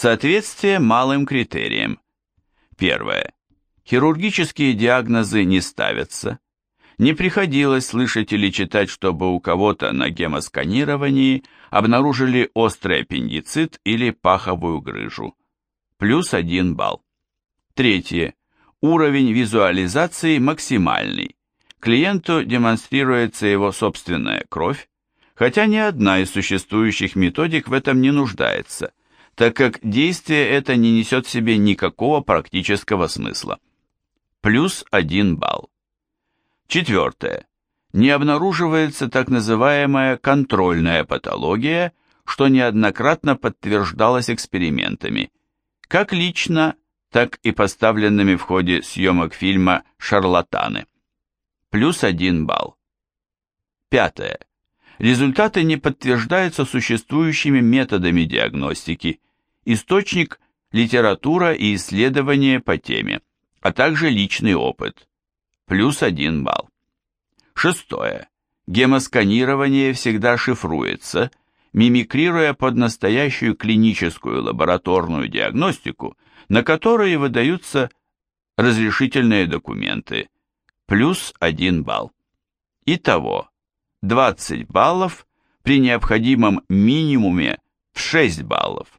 Соответствие малым критериям. Первое. Хирургические диагнозы не ставятся. Не приходилось слышать или читать, чтобы у кого-то на гемосканировании обнаружили острый аппендицит или паховую грыжу. Плюс один балл. Третье. Уровень визуализации максимальный. Клиенту демонстрируется его собственная кровь, хотя ни одна из существующих методик в этом не нуждается, так как действие это не несет в себе никакого практического смысла. Плюс один балл. Четвертое. Не обнаруживается так называемая контрольная патология, что неоднократно подтверждалось экспериментами, как лично, так и поставленными в ходе съемок фильма «Шарлатаны». Плюс один балл. Пятое. Результаты не подтверждаются существующими методами диагностики. Источник – литература и исследования по теме, а также личный опыт. Плюс один балл. Шестое. Гемосканирование всегда шифруется, мимикрируя под настоящую клиническую лабораторную диагностику, на которые выдаются разрешительные документы. Плюс один балл. Итого 20 баллов при необходимом минимуме в 6 баллов.